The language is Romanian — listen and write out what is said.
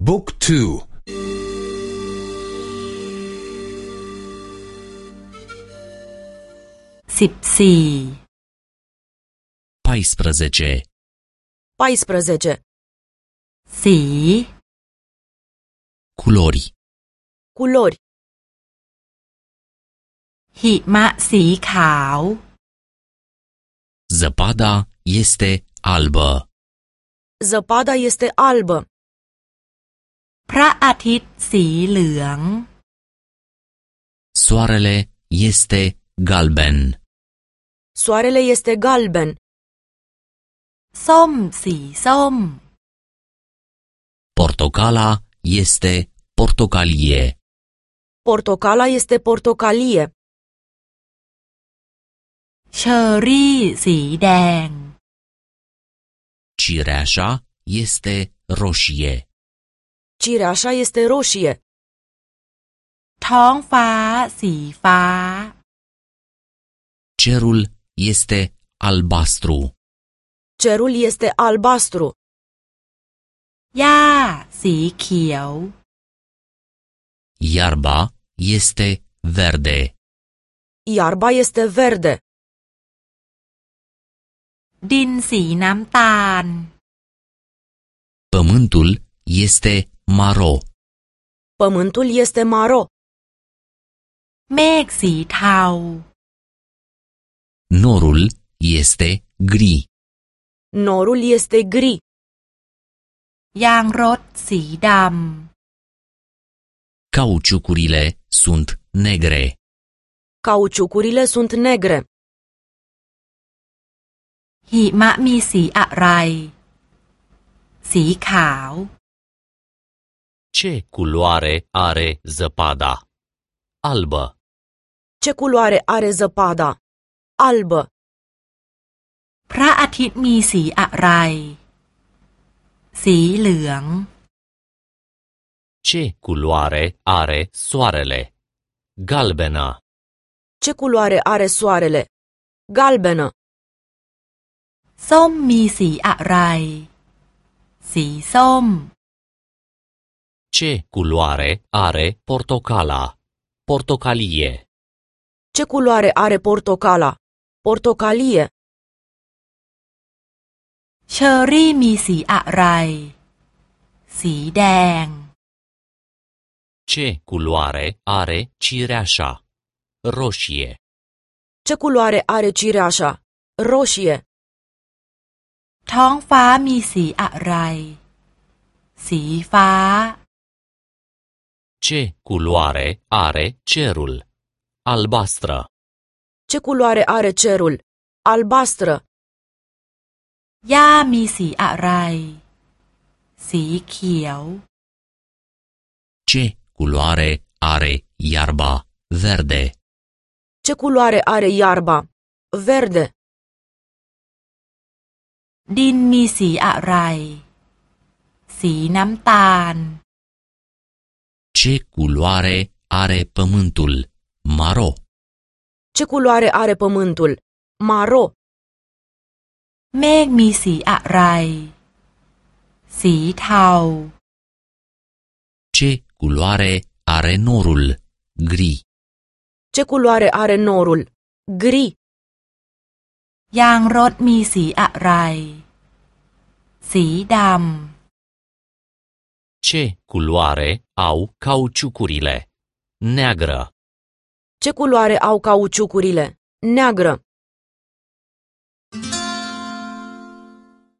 بوك تو سبسي بايسبرزجي بايسبرزجي سي كولوري كولوري هيما سي كاو زبادا este albă. Zăpada este albă. พระอาทิตย์สีเหลือง soarele este galben, Soarele este galben. ส้มสีส้ม portocala este portocalie, Portocala este portocalie. เชอร์รี่สีแดง cireașa este roșie, Cireașa este roșie. ท้องฟ้าสีฟ้า cerul este albastru, Cerul este albastru. หญ้าสีเขียว iarba este verde, Iarba este verde. ดินสีน้ำตาล pământul este maro, Pământul este maro. เมฆสีเทา norul este gri, Norul este gri. ยางรถสีด cauciucurile sunt negre, Cauciucurile sunt negre. ำ หิมะมีสีอะไร สีขาว Ce culoare are zăpada? Albă. Ce culoare are zăpada? Albă. พระอาทิตย์มีสีอะไร สีเหลือง Ce culoare are soarele? Galbenă. Ce culoare are soarele? Galbenă. ส้มมีสีอะไร สีส้ม Ce culoare are portocala? Portocalie. Ce culoare are portocala? Portocalie. เชอร์รี่มีสีอะไร สีแดง Ce culoare are cireașa? Roșie. Ce culoare are cireașa? Roșie. ท้องฟ้ามีสีอะไร สีฟ้า Ce culoare are cerul? Albastră. Ce culoare are cerul? Albastră. หญ้ามีสีอะไร สีเขียว Ce culoare are iarba? Verde. Ce culoare are iarba? Verde. ดินมีสีอะไร สีน้ำตาล Ce culoare are pământul? Maro. Ce culoare are pământul? Maro. เมฆมีสีอะไร สีเทา Ce culoare are norul? Gri. Ce culoare are norul? Gri. ยางรถมีสีอะไร สีด ce culoare au cauciucurile? Neagră. Ce culoare au cauciucurile? Neagră.